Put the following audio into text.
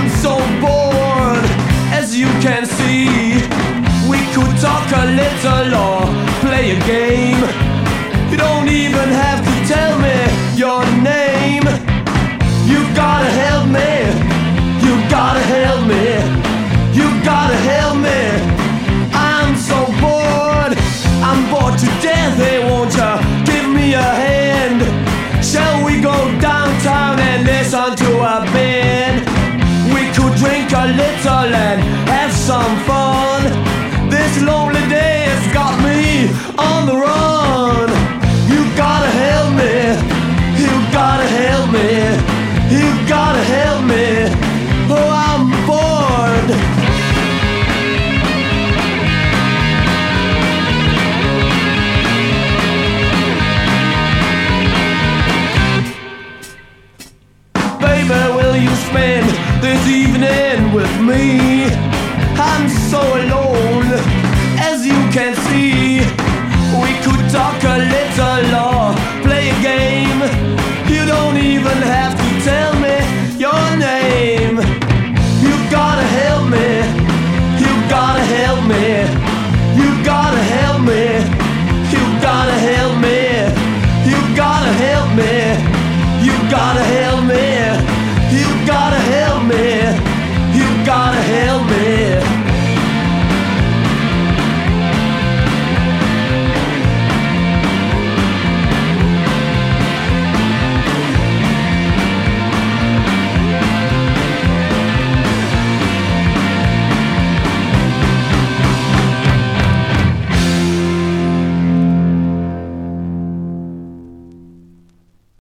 I'm so bored, as you can see. We could talk a little or play a game. You don't even have to tell me your name. You gotta help me. You gotta help me. You gotta help me. I'm so bored. I'm bored to death. Hey, won't you give me a hand? Some fun. This lonely day has got me on the run. You gotta help me. You gotta help me. You gotta help me. Oh, I'm bored. Baby, will you spend this evening with me? I'm so alone, as you can see.